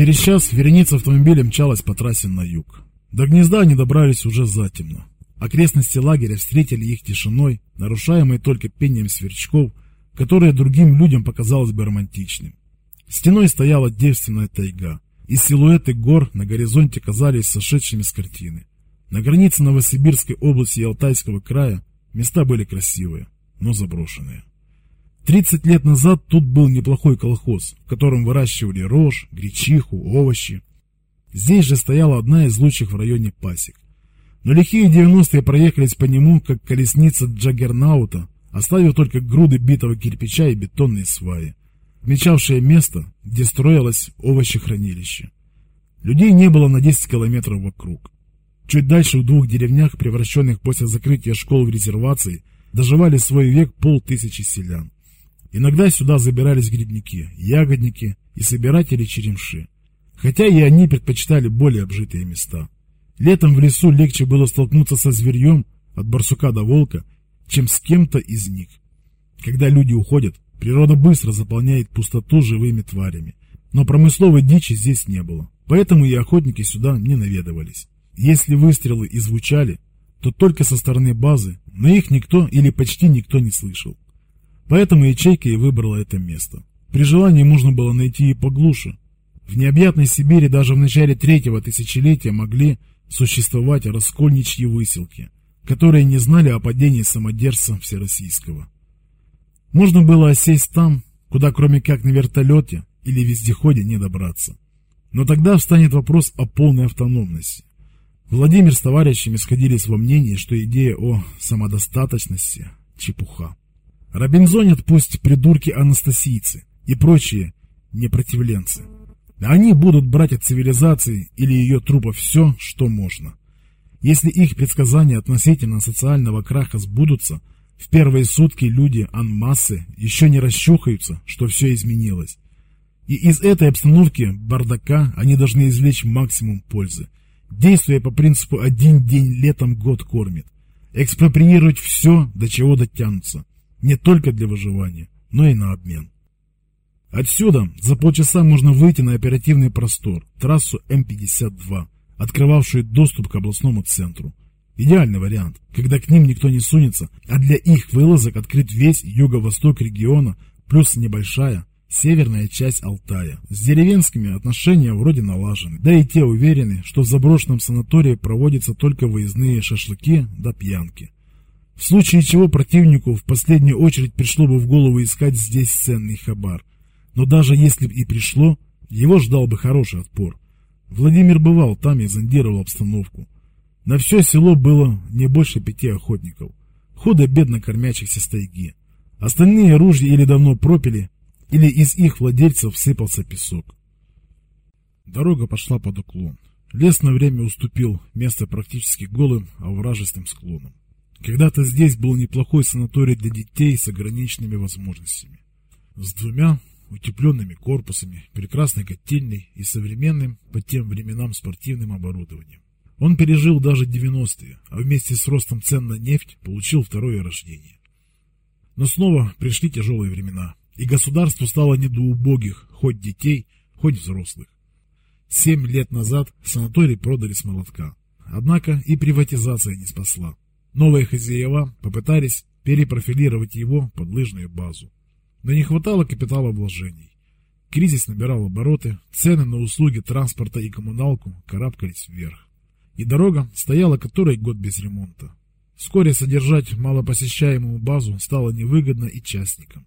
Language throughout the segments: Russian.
Через час вереница автомобиля мчалась по трассе на юг. До гнезда они добрались уже затемно. Окрестности лагеря встретили их тишиной, нарушаемой только пением сверчков, которое другим людям показалось бы романтичным. Стеной стояла девственная тайга, и силуэты гор на горизонте казались сошедшими с картины. На границе Новосибирской области и Алтайского края места были красивые, но заброшенные. 30 лет назад тут был неплохой колхоз, в котором выращивали рожь, гречиху, овощи. Здесь же стояла одна из лучших в районе пасек. Но лихие 90-е проехались по нему, как колесница Джаггернаута, оставив только груды битого кирпича и бетонные сваи, отмечавшие место, где строилось овощехранилище. Людей не было на 10 километров вокруг. Чуть дальше в двух деревнях, превращенных после закрытия школ в резервации, доживали свой век полтысячи селян. Иногда сюда забирались грибники, ягодники и собиратели черемши. Хотя и они предпочитали более обжитые места. Летом в лесу легче было столкнуться со зверьем, от барсука до волка, чем с кем-то из них. Когда люди уходят, природа быстро заполняет пустоту живыми тварями. Но промысловой дичи здесь не было, поэтому и охотники сюда не наведывались. Если выстрелы и звучали, то только со стороны базы, но их никто или почти никто не слышал. Поэтому ячейка и выбрала это место. При желании можно было найти и поглуше. В необъятной Сибири даже в начале третьего тысячелетия могли существовать раскольничьи выселки, которые не знали о падении самодержца Всероссийского. Можно было осесть там, куда кроме как на вертолете или вездеходе не добраться. Но тогда встанет вопрос о полной автономности. Владимир с товарищами сходились во мнении, что идея о самодостаточности – чепуха. Робинзонят пусть придурки-анастасийцы и прочие непротивленцы. Они будут брать от цивилизации или ее трупа все, что можно. Если их предсказания относительно социального краха сбудутся, в первые сутки люди анмассы еще не расчухаются, что все изменилось. И из этой обстановки бардака они должны извлечь максимум пользы, действуя по принципу «один день летом год кормит», экспроприировать все, до чего дотянутся, не только для выживания, но и на обмен. Отсюда за полчаса можно выйти на оперативный простор, трассу М-52, открывавшую доступ к областному центру. Идеальный вариант, когда к ним никто не сунется, а для их вылазок открыт весь юго-восток региона, плюс небольшая северная часть Алтая. С деревенскими отношения вроде налажены, да и те уверены, что в заброшенном санатории проводятся только выездные шашлыки да пьянки. В случае чего противнику в последнюю очередь пришло бы в голову искать здесь ценный хабар. Но даже если бы и пришло, его ждал бы хороший отпор. Владимир бывал там и зондировал обстановку. На все село было не больше пяти охотников, худо-бедно кормящихся с тайги. Остальные ружья или давно пропили, или из их владельцев сыпался песок. Дорога пошла под уклон. Лес на время уступил место практически голым, овражистым склонам. Когда-то здесь был неплохой санаторий для детей с ограниченными возможностями. С двумя утепленными корпусами, прекрасной котельной и современным по тем временам спортивным оборудованием. Он пережил даже 90-е, а вместе с ростом цен на нефть получил второе рождение. Но снова пришли тяжелые времена, и государству стало не до убогих, хоть детей, хоть взрослых. Семь лет назад санаторий продали с молотка. Однако и приватизация не спасла. Новые хозяева попытались перепрофилировать его под лыжную базу. Но не хватало капитала вложений. Кризис набирал обороты, цены на услуги транспорта и коммуналку карабкались вверх. И дорога стояла который год без ремонта. Вскоре содержать малопосещаемую базу стало невыгодно и частникам.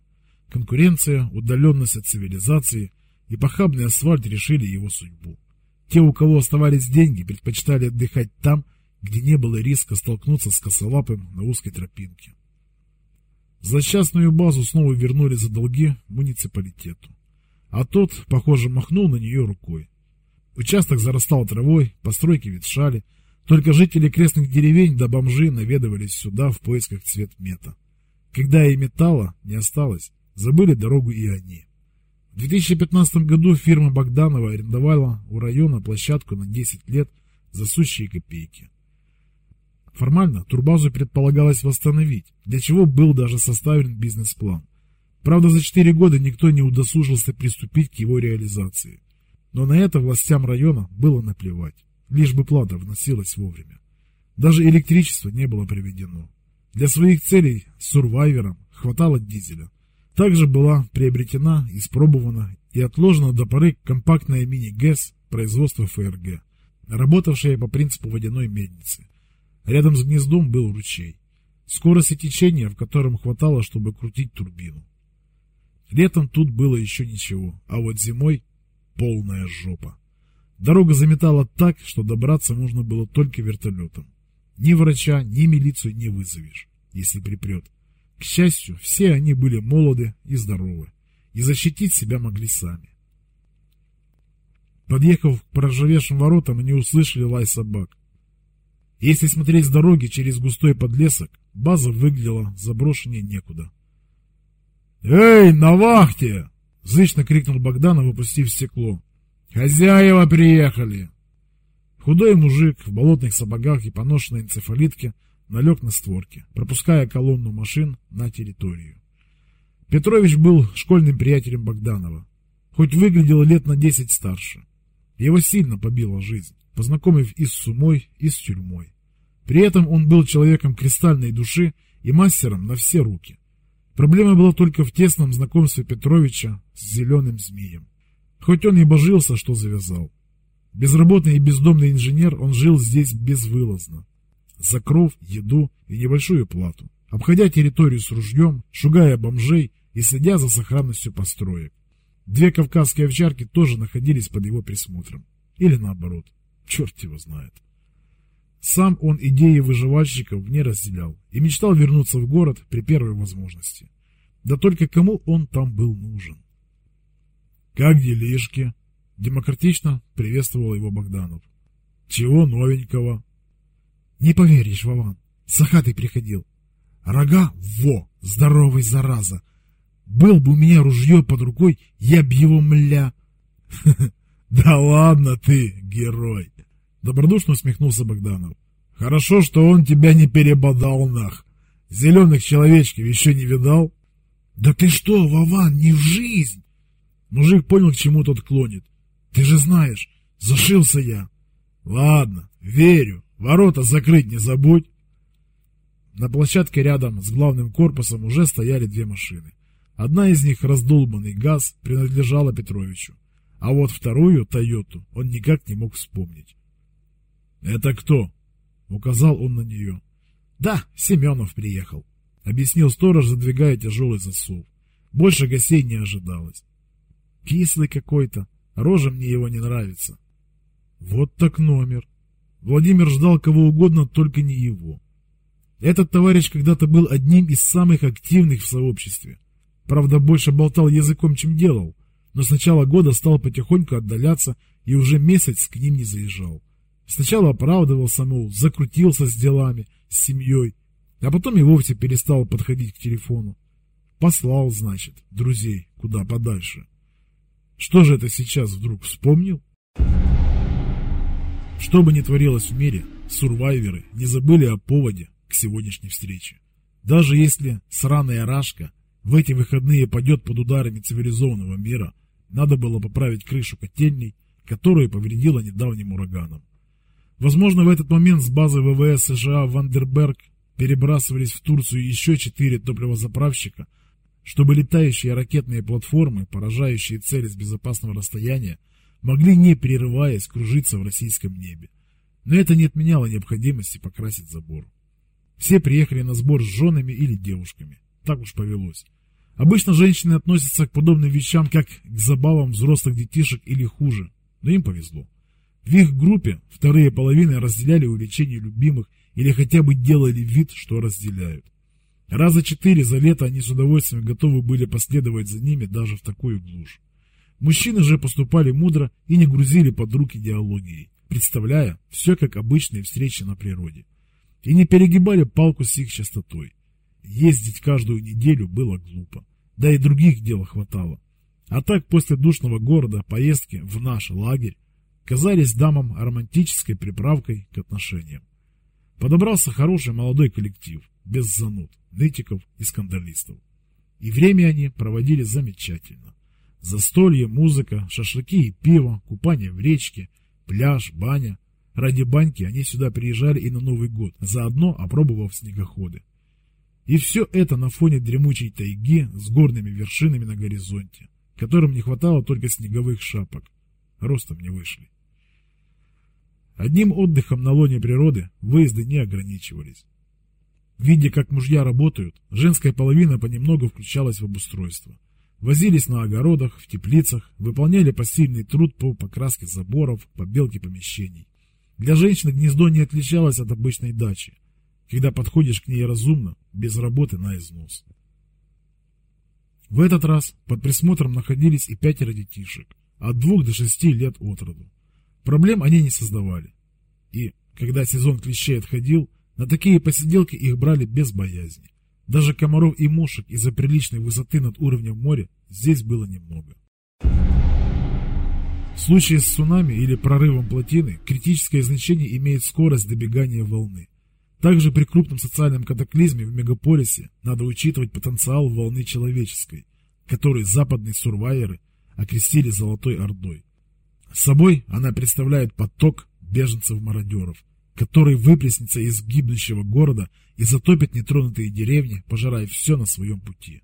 Конкуренция, удаленность от цивилизации и похабный асфальт решили его судьбу. Те, у кого оставались деньги, предпочитали отдыхать там, где не было риска столкнуться с косолапым на узкой тропинке. Злосчастную базу снова вернули за долги муниципалитету. А тот, похоже, махнул на нее рукой. Участок зарастал травой, постройки ветшали, только жители крестных деревень да бомжи наведывались сюда в поисках цветмета. Когда и металла не осталось, забыли дорогу и они. В 2015 году фирма Богданова арендовала у района площадку на 10 лет за сущие копейки. Формально турбазу предполагалось восстановить, для чего был даже составлен бизнес-план. Правда, за 4 года никто не удосужился приступить к его реализации. Но на это властям района было наплевать, лишь бы плата вносилась вовремя. Даже электричество не было приведено. Для своих целей сурвайверам хватало дизеля. Также была приобретена, испробована и отложена до поры компактная мини-ГЭС производства ФРГ, работавшая по принципу водяной мельницы. Рядом с гнездом был ручей. Скорость течения, в котором хватало, чтобы крутить турбину. Летом тут было еще ничего, а вот зимой полная жопа. Дорога заметала так, что добраться можно было только вертолетом. Ни врача, ни милицию не вызовешь, если припрет. К счастью, все они были молоды и здоровы, и защитить себя могли сами. Подъехав к проржавевшим воротам, они услышали лай собак. Если смотреть с дороги через густой подлесок, база выглядела заброшеннее некуда. «Эй, на вахте!» — зычно крикнул Богданов, выпустив стекло. «Хозяева приехали!» Худой мужик в болотных сапогах и поношенной энцефалитке налег на створки, пропуская колонну машин на территорию. Петрович был школьным приятелем Богданова, хоть выглядел лет на десять старше. Его сильно побила жизнь, познакомив и с сумой, и с тюрьмой. При этом он был человеком кристальной души и мастером на все руки. Проблема была только в тесном знакомстве Петровича с зеленым змеем. Хоть он и божился, что завязал. Безработный и бездомный инженер, он жил здесь безвылазно. За кров, еду и небольшую плату. Обходя территорию с ружьем, шугая бомжей и следя за сохранностью построек. Две кавказские овчарки тоже находились под его присмотром. Или наоборот. Черт его знает. Сам он идеи выживальщиков не разделял и мечтал вернуться в город при первой возможности. Да только кому он там был нужен? «Как делишки?» Демократично приветствовал его Богданов. «Чего новенького?» «Не поверишь, Вован, Сахатый приходил. Рога, во, здоровый зараза! Был бы у меня ружье под рукой, я б его мля...» «Да ладно ты, герой!» Добродушно усмехнулся Богданов. Хорошо, что он тебя не перебодал нах. Зеленых человечков еще не видал? Да ты что, Вован, не в жизнь! Мужик понял, к чему тот клонит. Ты же знаешь, зашился я. Ладно, верю. Ворота закрыть не забудь. На площадке рядом с главным корпусом уже стояли две машины. Одна из них, раздолбанный газ, принадлежала Петровичу. А вот вторую, Тойоту, он никак не мог вспомнить. «Это кто?» — указал он на нее. «Да, Семенов приехал», — объяснил сторож, задвигая тяжелый засов. Больше гостей не ожидалось. «Кислый какой-то, рожа мне его не нравится». Вот так номер. Владимир ждал кого угодно, только не его. Этот товарищ когда-то был одним из самых активных в сообществе. Правда, больше болтал языком, чем делал, но с начала года стал потихоньку отдаляться и уже месяц к ним не заезжал. Сначала оправдывался, мол, закрутился с делами, с семьей, а потом и вовсе перестал подходить к телефону. Послал, значит, друзей куда подальше. Что же это сейчас вдруг вспомнил? Что бы ни творилось в мире, сурвайверы не забыли о поводе к сегодняшней встрече. Даже если сраная рашка в эти выходные пойдет под ударами цивилизованного мира, надо было поправить крышу котельней, которую повредила недавним ураганом. Возможно, в этот момент с базы ВВС США Вандерберг перебрасывались в Турцию еще четыре топливозаправщика, чтобы летающие ракетные платформы, поражающие цели с безопасного расстояния, могли не прерываясь кружиться в российском небе. Но это не отменяло необходимости покрасить забор. Все приехали на сбор с женами или девушками. Так уж повелось. Обычно женщины относятся к подобным вещам как к забавам взрослых детишек или хуже, но им повезло. В их группе вторые половины разделяли увлечения любимых или хотя бы делали вид, что разделяют. Раза четыре за лето они с удовольствием готовы были последовать за ними даже в такую глушь. Мужчины же поступали мудро и не грузили под руки идеологией, представляя все как обычные встречи на природе. И не перегибали палку с их частотой. Ездить каждую неделю было глупо, да и других дел хватало. А так после душного города поездки в наш лагерь казались дамам романтической приправкой к отношениям. Подобрался хороший молодой коллектив, без зануд, нытиков и скандалистов. И время они проводили замечательно. Застолье, музыка, шашлыки и пиво, купание в речке, пляж, баня. Ради баньки они сюда приезжали и на Новый год, заодно опробовав снегоходы. И все это на фоне дремучей тайги с горными вершинами на горизонте, которым не хватало только снеговых шапок. Ростом не вышли. Одним отдыхом на лоне природы выезды не ограничивались. Видя, как мужья работают, женская половина понемногу включалась в обустройство. Возились на огородах, в теплицах, выполняли посильный труд по покраске заборов, побелке помещений. Для женщины гнездо не отличалось от обычной дачи, когда подходишь к ней разумно, без работы на износ. В этот раз под присмотром находились и пятеро детишек, от двух до шести лет от роду. Проблем они не создавали. И, когда сезон клещей отходил, на такие посиделки их брали без боязни. Даже комаров и мушек из-за приличной высоты над уровнем моря здесь было немного. В случае с цунами или прорывом плотины критическое значение имеет скорость добегания волны. Также при крупном социальном катаклизме в мегаполисе надо учитывать потенциал волны человеческой, который западные сурвайеры окрестили «золотой ордой». С собой она представляет поток беженцев-мародеров, который выплеснется из гибнущего города и затопит нетронутые деревни, пожирая все на своем пути.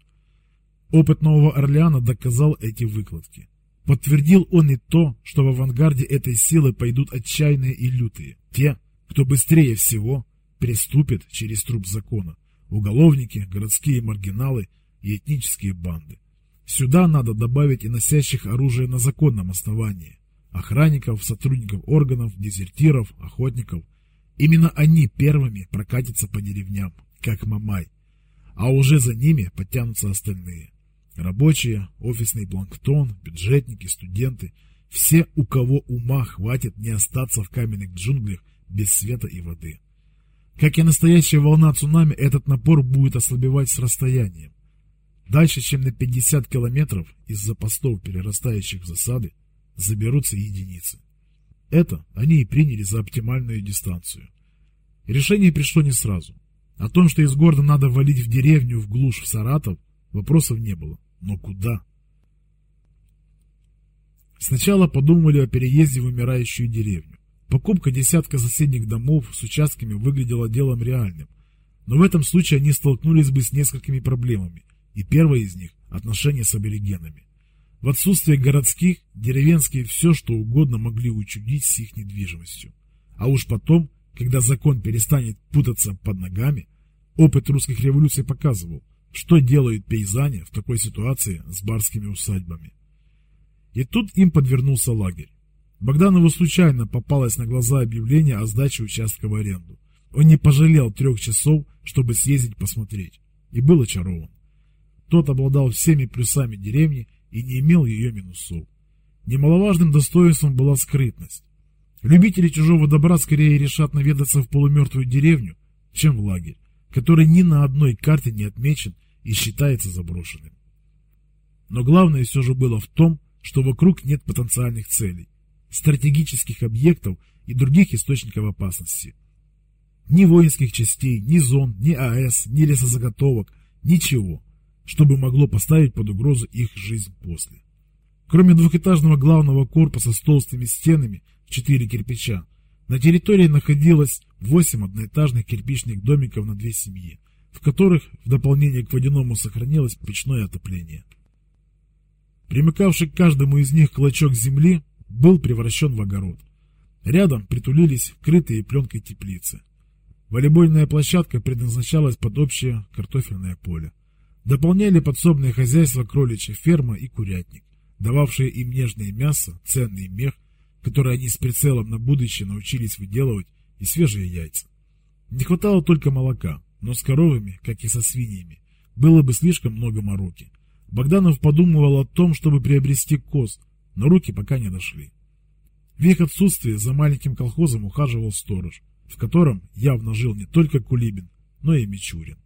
Опыт Нового Орлеана доказал эти выкладки. Подтвердил он и то, что в авангарде этой силы пойдут отчаянные и лютые, те, кто быстрее всего приступит через труп закона, уголовники, городские маргиналы и этнические банды. Сюда надо добавить и носящих оружие на законном основании, охранников, сотрудников органов, дезертиров, охотников. Именно они первыми прокатятся по деревням, как Мамай, а уже за ними подтянутся остальные. Рабочие, офисный планктон, бюджетники, студенты, все, у кого ума хватит не остаться в каменных джунглях без света и воды. Как и настоящая волна цунами, этот напор будет ослабевать с расстоянием. Дальше, чем на 50 километров из-за постов, перерастающих в засады, заберутся единицы. Это они и приняли за оптимальную дистанцию. Решение пришло не сразу. О том, что из города надо валить в деревню, в глушь, в Саратов, вопросов не было. Но куда? Сначала подумали о переезде в умирающую деревню. Покупка десятка соседних домов с участками выглядела делом реальным. Но в этом случае они столкнулись бы с несколькими проблемами. И первая из них – отношения с аборигенами. В отсутствие городских, деревенские все что угодно могли учудить с их недвижимостью. А уж потом, когда закон перестанет путаться под ногами, опыт русских революций показывал, что делают пейзане в такой ситуации с барскими усадьбами. И тут им подвернулся лагерь. Богданову случайно попалось на глаза объявление о сдаче участка в аренду. Он не пожалел трех часов, чтобы съездить посмотреть, и был очарован. Тот обладал всеми плюсами деревни и не имел ее минусов. Немаловажным достоинством была скрытность. Любители чужого добра скорее решат наведаться в полумертвую деревню, чем в лагерь, который ни на одной карте не отмечен и считается заброшенным. Но главное все же было в том, что вокруг нет потенциальных целей, стратегических объектов и других источников опасности. Ни воинских частей, ни зон, ни АЭС, ни лесозаготовок, ничего чтобы могло поставить под угрозу их жизнь после. Кроме двухэтажного главного корпуса с толстыми стенами в четыре кирпича, на территории находилось восемь одноэтажных кирпичных домиков на две семьи, в которых в дополнение к водяному сохранилось печное отопление. Примыкавший к каждому из них клочок земли был превращен в огород. Рядом притулились крытые пленкой теплицы. Волейбольная площадка предназначалась под общее картофельное поле. Дополняли подсобное хозяйство кроличья ферма и курятник, дававшие им нежное мясо, ценный мех, который они с прицелом на будущее научились выделывать, и свежие яйца. Не хватало только молока, но с коровами, как и со свиньями, было бы слишком много мороки. Богданов подумывал о том, чтобы приобрести коз, но руки пока не дошли. В их отсутствие за маленьким колхозом ухаживал сторож, в котором явно жил не только Кулибин, но и Мичурин.